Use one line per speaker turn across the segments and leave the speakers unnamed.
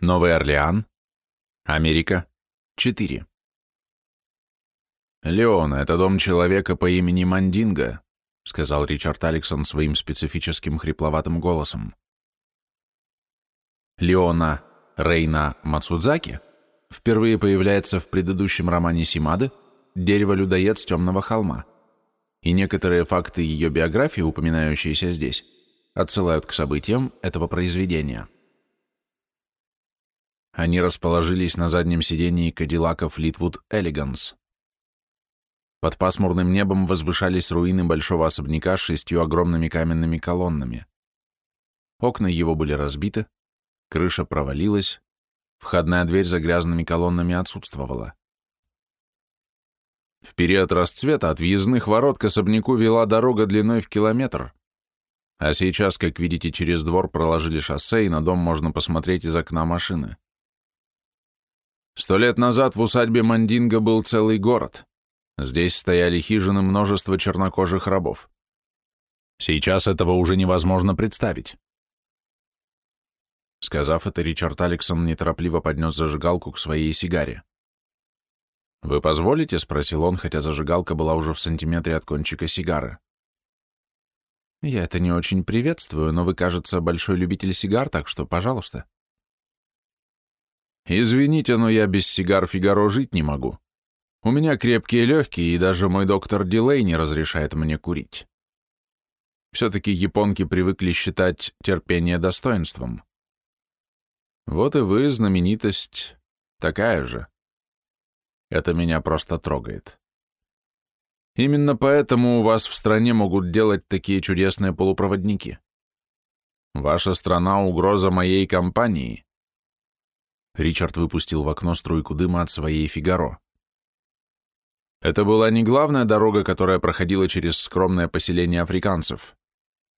Новый Орлеан, Америка, 4. «Леон, это дом человека по имени Мандинго», сказал Ричард Алексон своим специфическим хрипловатым голосом. Леона Рейна Мацудзаки впервые появляется в предыдущем романе Симады «Дерево-людоед с темного холма», и некоторые факты ее биографии, упоминающиеся здесь, отсылают к событиям этого произведения. Они расположились на заднем сидении Кадиллака Флитвуд Элеганс. Под пасмурным небом возвышались руины большого особняка с шестью огромными каменными колоннами. Окна его были разбиты, крыша провалилась, входная дверь за грязными колоннами отсутствовала. В период расцвета от въездных ворот к особняку вела дорога длиной в километр, а сейчас, как видите, через двор проложили шоссе, и на дом можно посмотреть из окна машины. Сто лет назад в усадьбе Мандинга был целый город. Здесь стояли хижины множества чернокожих рабов. Сейчас этого уже невозможно представить. Сказав это, Ричард Алексон неторопливо поднес зажигалку к своей сигаре. «Вы позволите?» — спросил он, хотя зажигалка была уже в сантиметре от кончика сигары. «Я это не очень приветствую, но вы, кажется, большой любитель сигар, так что, пожалуйста». «Извините, но я без сигар Фигаро жить не могу. У меня крепкие легкие, и даже мой доктор Дилей не разрешает мне курить. Все-таки японки привыкли считать терпение достоинством. Вот и вы, знаменитость, такая же. Это меня просто трогает. Именно поэтому у вас в стране могут делать такие чудесные полупроводники. Ваша страна — угроза моей компании. Ричард выпустил в окно струйку дыма от своей «Фигаро». Это была не главная дорога, которая проходила через скромное поселение африканцев,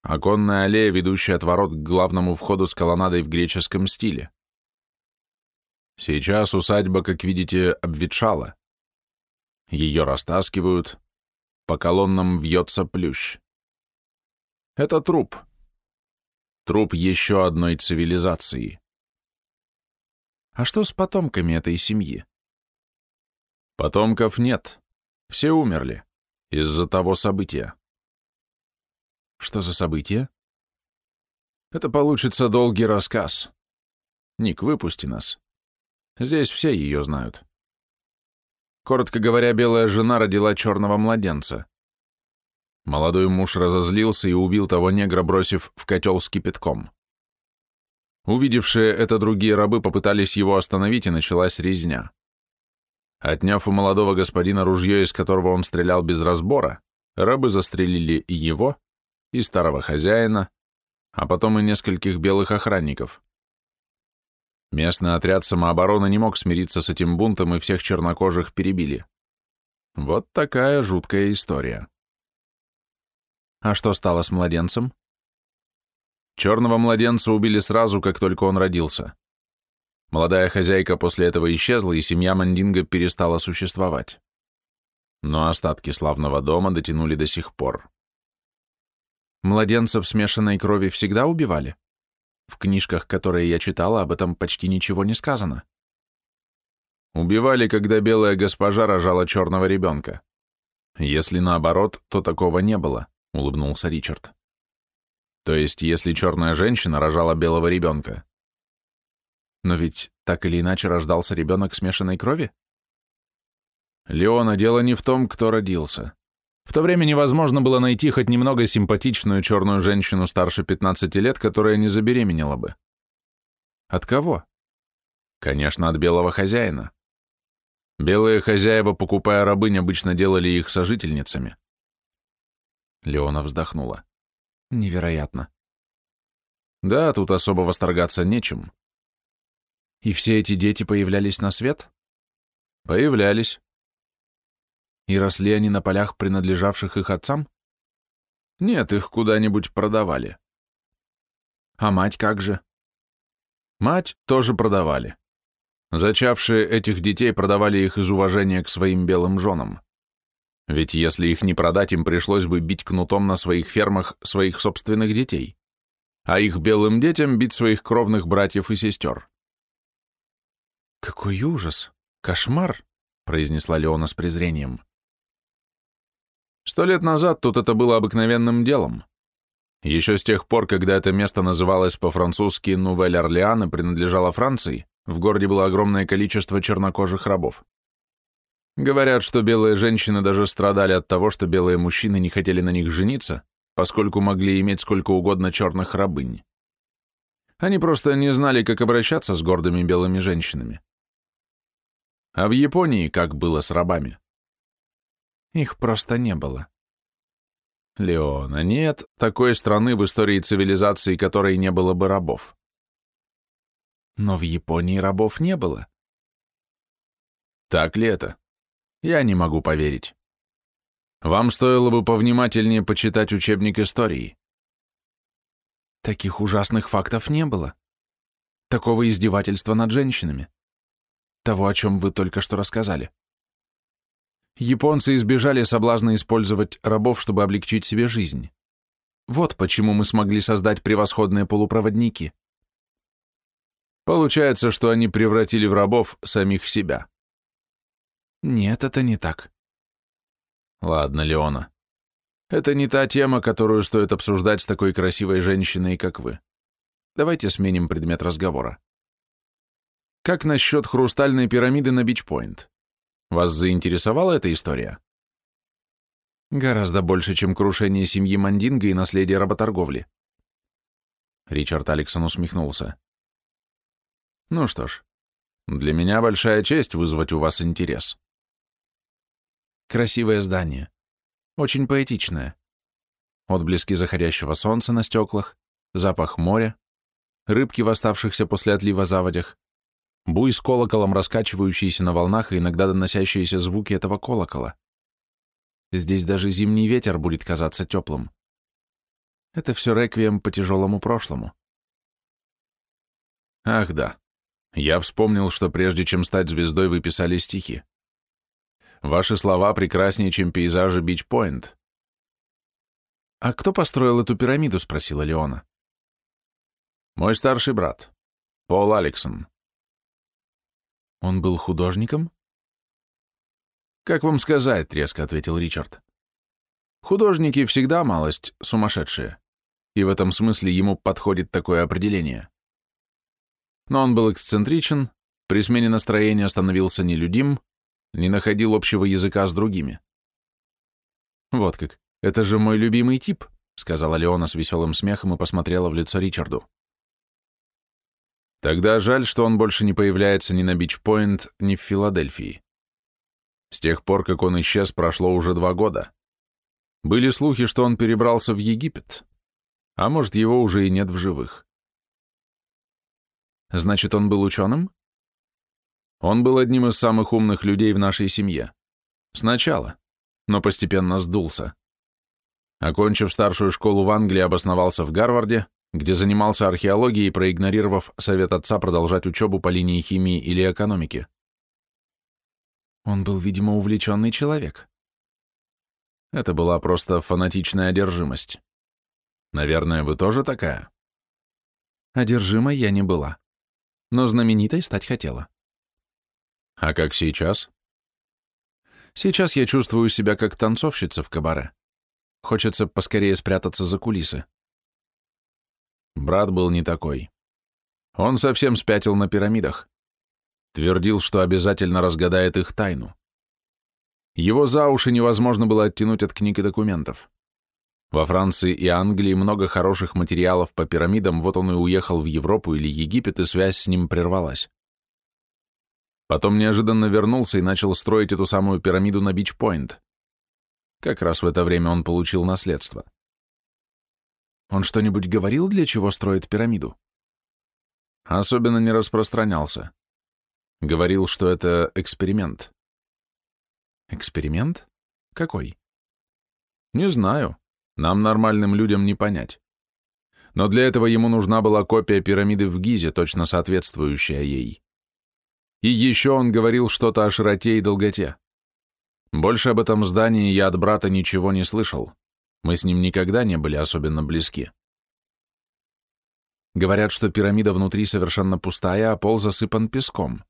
а конная аллея, ведущая от ворот к главному входу с колоннадой в греческом стиле. Сейчас усадьба, как видите, обветшала. Ее растаскивают, по колоннам вьется плющ. Это труп. Труп еще одной цивилизации. А что с потомками этой семьи? Потомков нет. Все умерли. Из-за того события. Что за событие? Это получится долгий рассказ. Ник, выпусти нас. Здесь все ее знают. Коротко говоря, белая жена родила черного младенца. Молодой муж разозлился и убил того негра, бросив в котел с кипятком. Увидевшие это другие рабы попытались его остановить, и началась резня. Отняв у молодого господина ружье, из которого он стрелял без разбора, рабы застрелили и его, и старого хозяина, а потом и нескольких белых охранников. Местный отряд самообороны не мог смириться с этим бунтом, и всех чернокожих перебили. Вот такая жуткая история. А что стало с младенцем? Черного младенца убили сразу, как только он родился. Молодая хозяйка после этого исчезла, и семья Мандинга перестала существовать. Но остатки славного дома дотянули до сих пор. Младенцев смешанной крови всегда убивали? В книжках, которые я читала, об этом почти ничего не сказано. Убивали, когда белая госпожа рожала черного ребенка. Если наоборот, то такого не было, улыбнулся Ричард. То есть, если черная женщина рожала белого ребенка. Но ведь так или иначе рождался ребенок смешанной крови? Леона, дело не в том, кто родился. В то время невозможно было найти хоть немного симпатичную черную женщину старше 15 лет, которая не забеременела бы. От кого? Конечно, от белого хозяина. Белые хозяева, покупая рабынь, обычно делали их сожительницами. Леона вздохнула. Невероятно. Да, тут особо восторгаться нечем. И все эти дети появлялись на свет? Появлялись. И росли они на полях, принадлежавших их отцам? Нет, их куда-нибудь продавали. А мать как же? Мать тоже продавали. Зачавшие этих детей продавали их из уважения к своим белым женам. Ведь если их не продать, им пришлось бы бить кнутом на своих фермах своих собственных детей, а их белым детям бить своих кровных братьев и сестер. Какой ужас! Кошмар! произнесла Леона с презрением. Сто лет назад тут это было обыкновенным делом. Еще с тех пор, когда это место называлось по-французски Нувель-Орлеан и принадлежало Франции, в городе было огромное количество чернокожих рабов. Говорят, что белые женщины даже страдали от того, что белые мужчины не хотели на них жениться, поскольку могли иметь сколько угодно черных рабынь. Они просто не знали, как обращаться с гордыми белыми женщинами. А в Японии как было с рабами? Их просто не было. Леона, нет такой страны в истории цивилизации, которой не было бы рабов. Но в Японии рабов не было. Так ли это? Я не могу поверить. Вам стоило бы повнимательнее почитать учебник истории. Таких ужасных фактов не было. Такого издевательства над женщинами. Того, о чем вы только что рассказали. Японцы избежали соблазна использовать рабов, чтобы облегчить себе жизнь. Вот почему мы смогли создать превосходные полупроводники. Получается, что они превратили в рабов самих себя. Нет, это не так. Ладно, Леона. Это не та тема, которую стоит обсуждать с такой красивой женщиной, как вы. Давайте сменим предмет разговора. Как насчет хрустальной пирамиды на Бичпойнт? Вас заинтересовала эта история? Гораздо больше, чем крушение семьи Мандинга и наследие работорговли. Ричард Алексон усмехнулся. Ну что ж, для меня большая честь вызвать у вас интерес. Красивое здание. Очень поэтичное. Отблески заходящего солнца на стеклах, запах моря, рыбки в оставшихся после отлива заводях, буй с колоколом, раскачивающиеся на волнах и иногда доносящиеся звуки этого колокола. Здесь даже зимний ветер будет казаться теплым. Это все реквием по тяжелому прошлому. Ах да, я вспомнил, что прежде чем стать звездой, вы писали стихи. Ваши слова прекраснее, чем пейзажи Бич-Пойнт. «А кто построил эту пирамиду?» — спросила Леона. «Мой старший брат, Пол Алексон. Он был художником? Как вам сказать, резко ответил Ричард. Художники всегда малость сумасшедшие, и в этом смысле ему подходит такое определение. Но он был эксцентричен, при смене настроения становился нелюдим, не находил общего языка с другими. «Вот как, это же мой любимый тип», — сказала Леона с веселым смехом и посмотрела в лицо Ричарду. Тогда жаль, что он больше не появляется ни на Бич-Пойнт, ни в Филадельфии. С тех пор, как он исчез, прошло уже два года. Были слухи, что он перебрался в Египет, а может, его уже и нет в живых. Значит, он был ученым? Он был одним из самых умных людей в нашей семье. Сначала, но постепенно сдулся. Окончив старшую школу в Англии, обосновался в Гарварде, где занимался археологией, проигнорировав совет отца продолжать учебу по линии химии или экономики. Он был, видимо, увлеченный человек. Это была просто фанатичная одержимость. Наверное, вы тоже такая? Одержимой я не была, но знаменитой стать хотела. А как сейчас? Сейчас я чувствую себя как танцовщица в кабаре. Хочется поскорее спрятаться за кулисы. Брат был не такой. Он совсем спятил на пирамидах. Твердил, что обязательно разгадает их тайну. Его за уши невозможно было оттянуть от книг и документов. Во Франции и Англии много хороших материалов по пирамидам, вот он и уехал в Европу или Египет, и связь с ним прервалась. Потом неожиданно вернулся и начал строить эту самую пирамиду на Бич-Пойнт. Как раз в это время он получил наследство. Он что-нибудь говорил, для чего строит пирамиду? Особенно не распространялся. Говорил, что это эксперимент. Эксперимент? Какой? Не знаю. Нам, нормальным людям, не понять. Но для этого ему нужна была копия пирамиды в Гизе, точно соответствующая ей. И еще он говорил что-то о широте и долготе. Больше об этом здании я от брата ничего не слышал. Мы с ним никогда не были особенно близки. Говорят, что пирамида внутри совершенно пустая, а пол засыпан песком.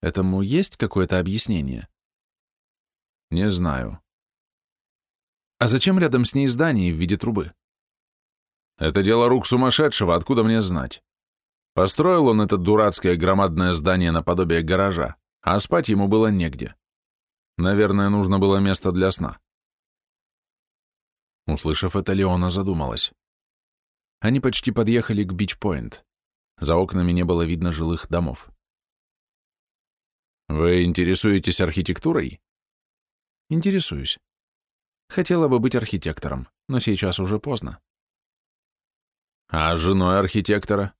Этому есть какое-то объяснение? Не знаю. А зачем рядом с ней здание в виде трубы? Это дело рук сумасшедшего, откуда мне знать? Построил он это дурацкое громадное здание наподобие гаража, а спать ему было негде. Наверное, нужно было место для сна. Услышав это, Леона задумалась. Они почти подъехали к Бич-Пойнт. За окнами не было видно жилых домов. «Вы интересуетесь архитектурой?» «Интересуюсь. Хотела бы быть архитектором, но сейчас уже поздно». «А женой архитектора?»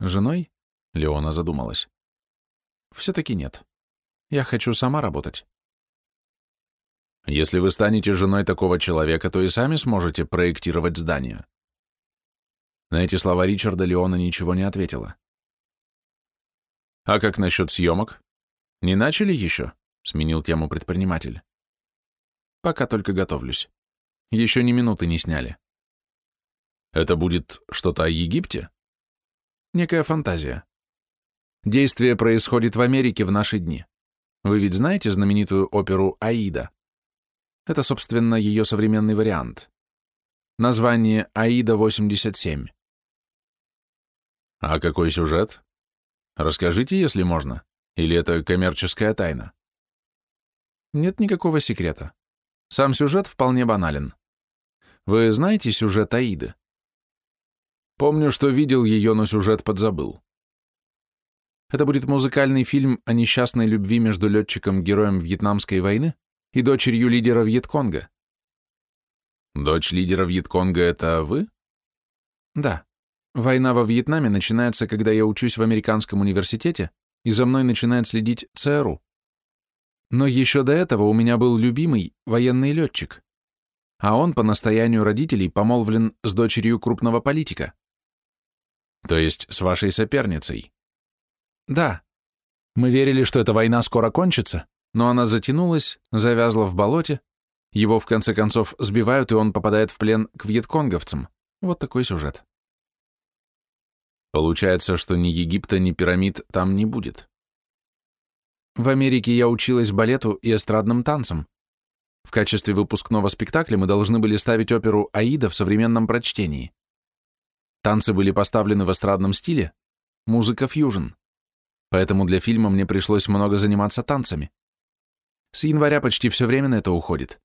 «Женой?» — Леона задумалась. «Все-таки нет. Я хочу сама работать». «Если вы станете женой такого человека, то и сами сможете проектировать здание». На эти слова Ричарда Леона ничего не ответила. «А как насчет съемок? Не начали еще?» — сменил тему предприниматель. «Пока только готовлюсь. Еще ни минуты не сняли». «Это будет что-то о Египте?» «Некая фантазия. Действие происходит в Америке в наши дни. Вы ведь знаете знаменитую оперу «Аида»?» Это, собственно, ее современный вариант. Название «Аида-87». А какой сюжет? Расскажите, если можно. Или это коммерческая тайна? Нет никакого секрета. Сам сюжет вполне банален. Вы знаете сюжет Аиды? Помню, что видел ее, но сюжет подзабыл. Это будет музыкальный фильм о несчастной любви между летчиком-героем Вьетнамской войны и дочерью лидера Вьетконга. Дочь лидера Вьетконга — это вы? Да. Война во Вьетнаме начинается, когда я учусь в американском университете, и за мной начинает следить ЦРУ. Но еще до этого у меня был любимый военный летчик, а он по настоянию родителей помолвлен с дочерью крупного политика. То есть с вашей соперницей? Да. Мы верили, что эта война скоро кончится, но она затянулась, завязла в болоте, его в конце концов сбивают, и он попадает в плен к вьетконговцам. Вот такой сюжет. Получается, что ни Египта, ни пирамид там не будет. В Америке я училась балету и эстрадным танцам. В качестве выпускного спектакля мы должны были ставить оперу «Аида» в современном прочтении. Танцы были поставлены в эстрадном стиле, музыка фьюжн. Поэтому для фильма мне пришлось много заниматься танцами. С января почти все время на это уходит.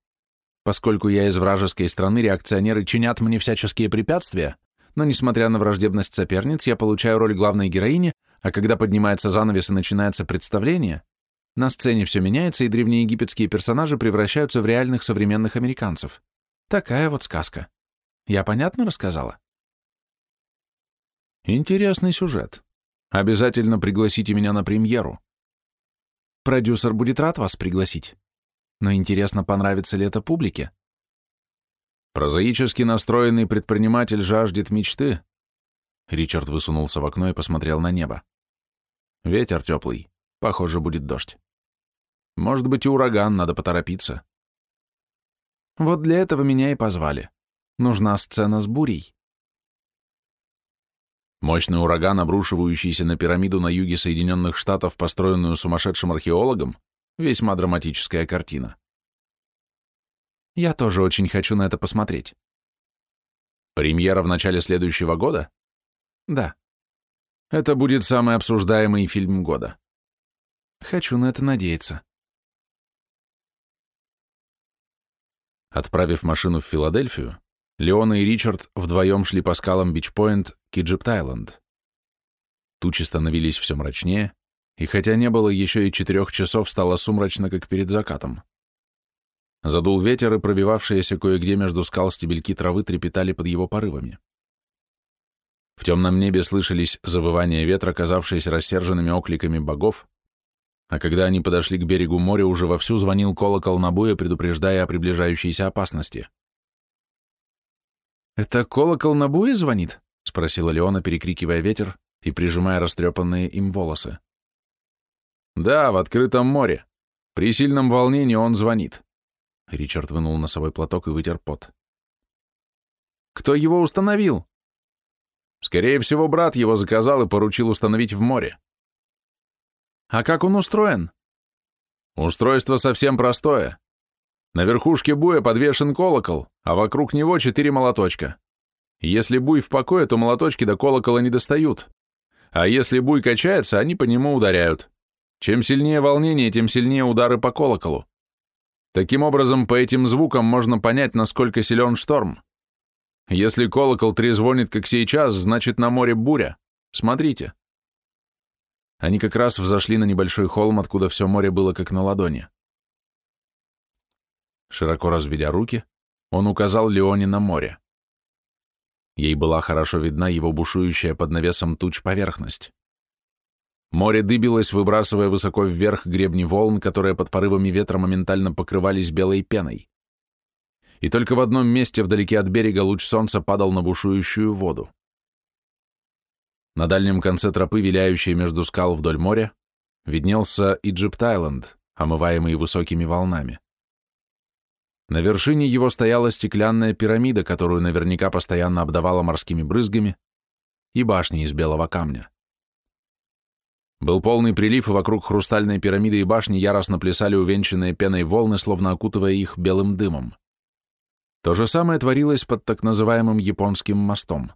Поскольку я из вражеской страны, реакционеры чинят мне всяческие препятствия, но, несмотря на враждебность соперниц, я получаю роль главной героини, а когда поднимается занавес и начинается представление, на сцене все меняется, и древнеегипетские персонажи превращаются в реальных современных американцев. Такая вот сказка. Я понятно рассказала? Интересный сюжет. Обязательно пригласите меня на премьеру. Продюсер будет рад вас пригласить. Но интересно, понравится ли это публике? Прозаически настроенный предприниматель жаждет мечты. Ричард высунулся в окно и посмотрел на небо. Ветер теплый. Похоже, будет дождь. Может быть, и ураган, надо поторопиться. Вот для этого меня и позвали. Нужна сцена с бурей. Мощный ураган, обрушивающийся на пирамиду на юге Соединенных Штатов, построенную сумасшедшим археологом, весьма драматическая картина. Я тоже очень хочу на это посмотреть. Премьера в начале следующего года? Да. Это будет самый обсуждаемый фильм года. Хочу на это надеяться. Отправив машину в Филадельфию, Леона и Ричард вдвоем шли по скалам Бичпоинт к Иджипт-Айленд. Тучи становились все мрачнее, и хотя не было еще и четырех часов, стало сумрачно, как перед закатом. Задул ветер, и пробивавшиеся кое-где между скал стебельки травы трепетали под его порывами. В темном небе слышались завывания ветра, казавшиеся рассерженными окликами богов, а когда они подошли к берегу моря, уже вовсю звонил колокол на буе, предупреждая о приближающейся опасности. «Это колокол на буе звонит?» — спросила Леона, перекрикивая ветер и прижимая растрепанные им волосы. «Да, в открытом море. При сильном волнении он звонит. Ричард вынул носовой платок и вытер пот. «Кто его установил?» «Скорее всего, брат его заказал и поручил установить в море».
А как он устроен?
Устройство совсем простое. На верхушке буя подвешен колокол, а вокруг него четыре молоточка. Если буй в покое, то молоточки до колокола не достают. А если буй качается, они по нему ударяют. Чем сильнее волнение, тем сильнее удары по колоколу. Таким образом, по этим звукам можно понять, насколько силен шторм. Если колокол трезвонит, как сейчас, значит на море буря. Смотрите. Они как раз взошли на небольшой холм, откуда все море было как на ладони. Широко разведя руки, он указал Леоне на море. Ей была хорошо видна его бушующая под навесом туч поверхность. Море дыбилось, выбрасывая высоко вверх гребни волн, которые под порывами ветра моментально покрывались белой пеной. И только в одном месте вдалеке от берега луч солнца падал на бушующую воду. На дальнем конце тропы, виляющей между скал вдоль моря, виднелся Иджипт-Айленд, омываемый высокими волнами. На вершине его стояла стеклянная пирамида, которую наверняка постоянно обдавала морскими брызгами, и башни из белого камня. Был полный прилив, и вокруг хрустальной пирамиды и башни яростно плясали увенчанные пеной волны, словно окутывая их белым дымом. То же самое творилось под так называемым японским мостом.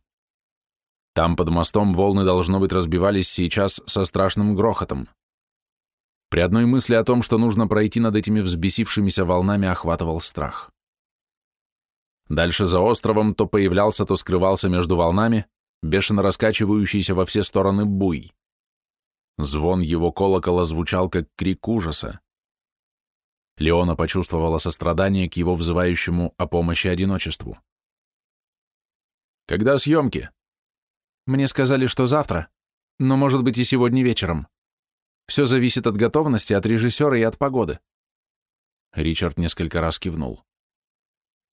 Там под мостом волны, должно быть, разбивались сейчас со страшным грохотом. При одной мысли о том, что нужно пройти над этими взбесившимися волнами, охватывал страх. Дальше за островом то появлялся, то скрывался между волнами, бешено раскачивающийся во все стороны буй. Звон его колокола звучал, как крик ужаса. Леона почувствовала сострадание к его взывающему о помощи одиночеству. «Когда съемки?» «Мне сказали, что завтра, но, может быть, и сегодня вечером. Все зависит от готовности, от режиссера и от погоды. Ричард несколько раз кивнул.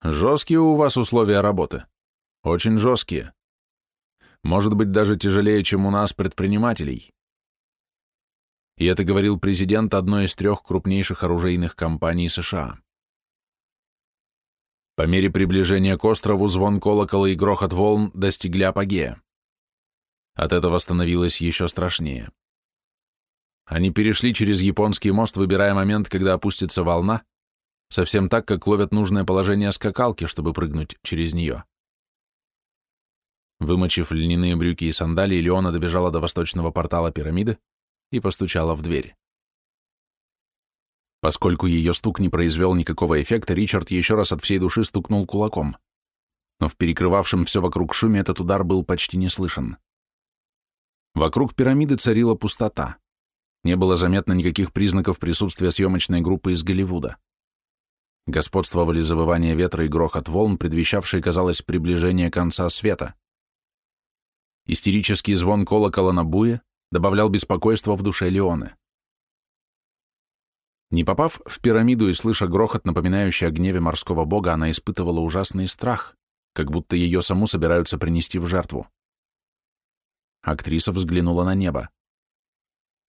Жесткие у вас условия работы. Очень жесткие. Может быть, даже тяжелее, чем у нас, предпринимателей. И это говорил президент одной из трех крупнейших оружейных компаний США. По мере приближения к острову звон колокола и грохот волн достигли апогея. От этого становилось еще страшнее. Они перешли через японский мост, выбирая момент, когда опустится волна, совсем так, как ловят нужное положение скакалки, чтобы прыгнуть через нее. Вымочив льняные брюки и сандалии, Леона добежала до восточного портала пирамиды и постучала в дверь. Поскольку ее стук не произвел никакого эффекта, Ричард еще раз от всей души стукнул кулаком. Но в перекрывавшем все вокруг шуме этот удар был почти не слышен. Вокруг пирамиды царила пустота. Не было заметно никаких признаков присутствия съемочной группы из Голливуда. Господствовали завывание ветра и грохот волн, предвещавшие, казалось, приближение конца света. Истерический звон колокола на буе добавлял беспокойство в душе Леоны. Не попав в пирамиду и слыша грохот, напоминающий о гневе морского бога, она испытывала ужасный страх, как будто ее саму собираются принести в жертву. Актриса взглянула на небо.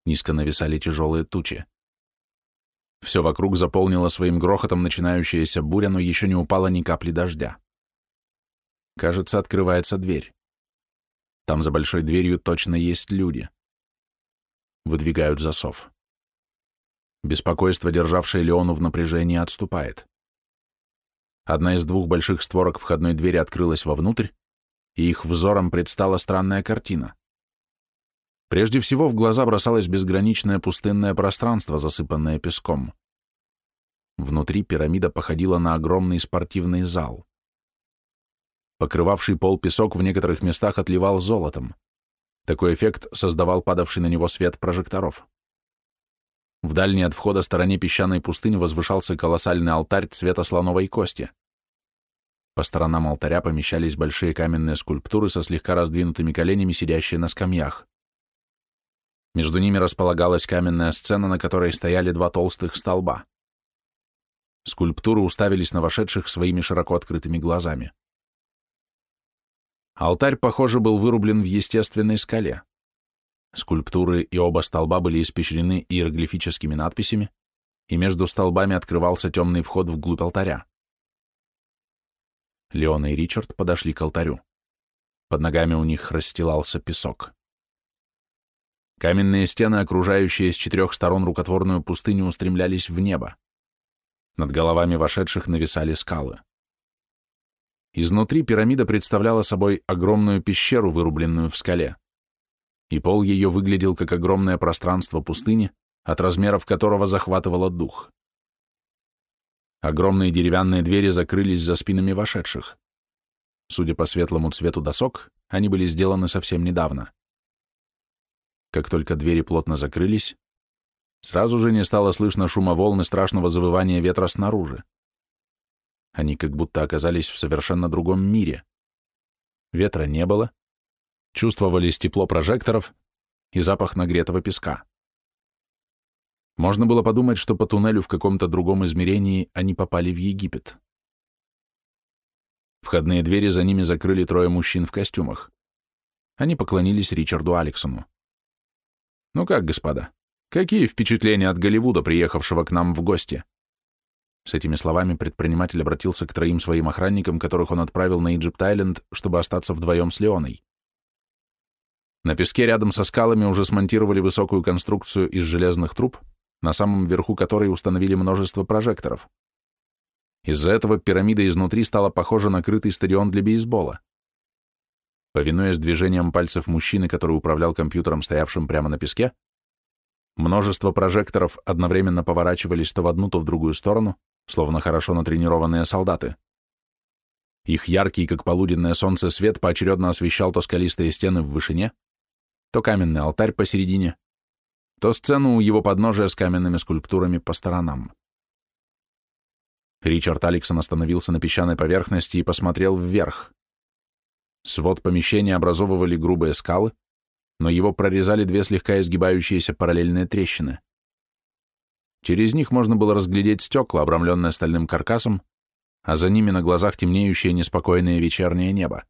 Низко нависали тяжелые тучи. Все вокруг заполнило своим грохотом начинающаяся буря, но еще не упало ни капли дождя. Кажется, открывается дверь. Там за большой дверью точно есть люди. Выдвигают засов. Беспокойство, державшее Леону в напряжении, отступает. Одна из двух больших створок входной двери открылась вовнутрь, и их взором предстала странная картина. Прежде всего в глаза бросалось безграничное пустынное пространство, засыпанное песком. Внутри пирамида походила на огромный спортивный зал. Покрывавший пол песок в некоторых местах отливал золотом. Такой эффект создавал падавший на него свет прожекторов. В дальней от входа стороне песчаной пустыни возвышался колоссальный алтарь цвета слоновой кости. По сторонам алтаря помещались большие каменные скульптуры со слегка раздвинутыми коленями, сидящие на скамьях. Между ними располагалась каменная сцена, на которой стояли два толстых столба. Скульптуры уставились на вошедших своими широко открытыми глазами. Алтарь, похоже, был вырублен в естественной скале. Скульптуры и оба столба были испещрены иероглифическими надписями, и между столбами открывался темный вход вглубь алтаря. Леона и Ричард подошли к алтарю. Под ногами у них расстилался песок. Каменные стены, окружающие с четырех сторон рукотворную пустыню, устремлялись в небо. Над головами вошедших нависали скалы. Изнутри пирамида представляла собой огромную пещеру, вырубленную в скале. И пол ее выглядел как огромное пространство пустыни, от размеров которого захватывало дух. Огромные деревянные двери закрылись за спинами вошедших. Судя по светлому цвету досок, они были сделаны совсем недавно. Как только двери плотно закрылись, сразу же не стало слышно шума волны страшного завывания ветра снаружи. Они как будто оказались в совершенно другом мире. Ветра не было, чувствовались тепло прожекторов и запах нагретого песка. Можно было подумать, что по туннелю в каком-то другом измерении они попали в Египет. Входные двери за ними закрыли трое мужчин в костюмах. Они поклонились Ричарду Алексону. «Ну как, господа, какие впечатления от Голливуда, приехавшего к нам в гости?» С этими словами предприниматель обратился к троим своим охранникам, которых он отправил на Иджипт-Айленд, чтобы остаться вдвоем с Леоной. На песке рядом со скалами уже смонтировали высокую конструкцию из железных труб, на самом верху которой установили множество прожекторов. Из-за этого пирамида изнутри стала похожа на крытый стадион для бейсбола. Повинуясь движением пальцев мужчины, который управлял компьютером, стоявшим прямо на песке, множество прожекторов одновременно поворачивались то в одну, то в другую сторону, словно хорошо натренированные солдаты. Их яркий, как полуденное солнце, свет поочередно освещал то скалистые стены в вышине, то каменный алтарь посередине, то сцену у его подножия с каменными скульптурами по сторонам. Ричард Алексон остановился на песчаной поверхности и посмотрел вверх. Свод помещения образовывали грубые скалы, но его прорезали две слегка изгибающиеся параллельные трещины. Через них можно было разглядеть стекла, обрамленные стальным каркасом, а за ними на глазах темнеющее неспокойное вечернее небо.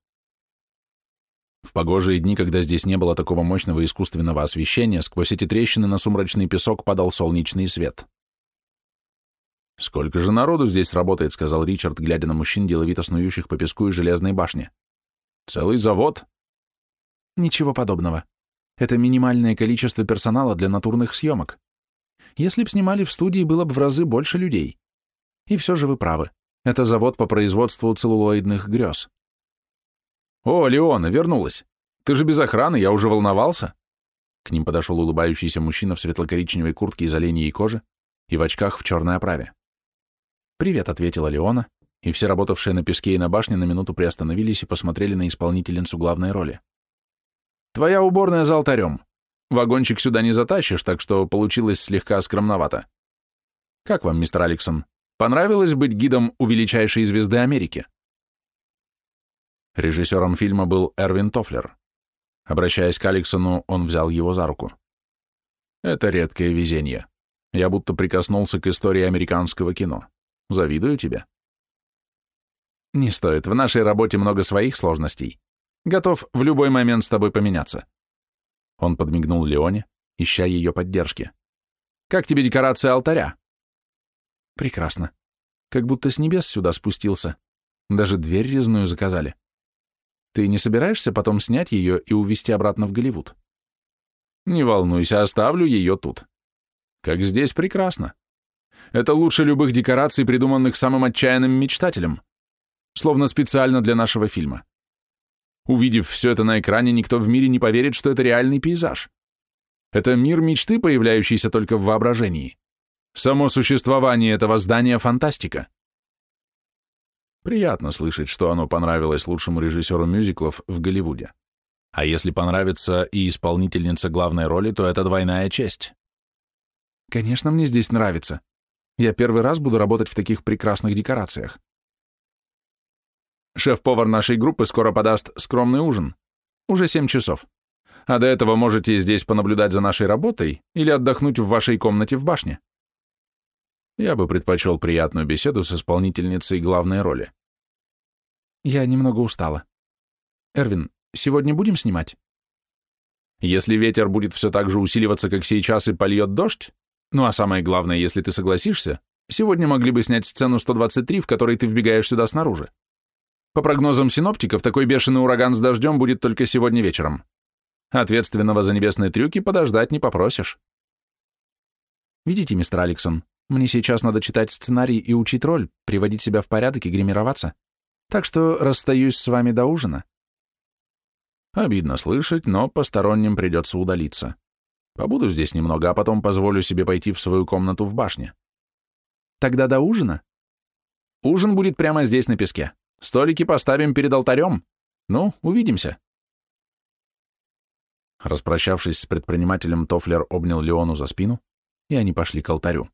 В погожие дни, когда здесь не было такого мощного искусственного освещения, сквозь эти трещины на сумрачный песок падал солнечный свет. «Сколько же народу здесь работает», — сказал Ричард, глядя на мужчин, деловито снующих по песку и железной башне. «Целый завод?»
«Ничего подобного. Это минимальное количество персонала для натурных съемок. Если б снимали в студии, было бы в разы больше людей. И все же вы правы. Это завод по производству целлулоидных грез.
«О, Леона, вернулась! Ты же без охраны, я уже волновался!» К ним подошел улыбающийся мужчина в светло-коричневой куртке из оленьей кожи и в очках в черной оправе.
«Привет», — ответила Леона, и все работавшие на песке и на башне на минуту приостановились и посмотрели на исполнительницу главной роли.
«Твоя уборная за алтарем. Вагончик сюда не затащишь, так что получилось слегка скромновато. Как вам, мистер Алексон, понравилось быть гидом у величайшей звезды Америки? Режиссером фильма был Эрвин Тофлер. Обращаясь к Алексону, он взял его за руку. Это редкое везение. Я будто прикоснулся к истории американского кино. Завидую тебе. Не стоит, в нашей работе много своих сложностей. Готов в любой момент с тобой поменяться. Он подмигнул Леоне, ища ее поддержки. «Как тебе декорация алтаря?»
«Прекрасно. Как будто с небес сюда спустился. Даже дверь резную заказали. Ты не собираешься потом снять ее и увезти обратно в Голливуд?»
«Не волнуйся, оставлю ее тут. Как здесь прекрасно. Это лучше любых декораций, придуманных самым отчаянным мечтателем. Словно специально для нашего фильма. Увидев все это на экране, никто в мире не поверит, что это реальный пейзаж. Это мир мечты, появляющийся только в воображении. Само существование этого здания — фантастика. Приятно слышать, что оно понравилось лучшему режиссеру мюзиклов в Голливуде. А если понравится и исполнительница главной роли, то это двойная честь.
Конечно, мне здесь нравится. Я первый раз буду работать в таких прекрасных декорациях.
Шеф-повар нашей группы скоро подаст скромный ужин. Уже семь часов. А до этого можете здесь понаблюдать за нашей работой или отдохнуть в вашей комнате в башне. Я бы предпочел приятную беседу с исполнительницей главной роли.
Я немного устала. Эрвин, сегодня будем снимать?
Если ветер будет все так же усиливаться, как сейчас, и польет дождь, ну а самое главное, если ты согласишься, сегодня могли бы снять сцену 123, в которой ты вбегаешь сюда снаружи. По прогнозам синоптиков, такой бешеный ураган с дождем будет только сегодня вечером.
Ответственного за небесные трюки подождать не попросишь. Видите, мистер Алексон, мне сейчас надо читать сценарий и учить роль, приводить себя в порядок и гримироваться. Так что расстаюсь с вами до ужина.
Обидно слышать, но посторонним придется удалиться. Побуду здесь немного, а потом позволю себе пойти в свою комнату в башне.
Тогда до ужина?
Ужин будет прямо здесь на песке. Столики поставим перед алтарем. Ну, увидимся. Распрощавшись с предпринимателем, Тофлер обнял Леону за спину, и они пошли к алтарю.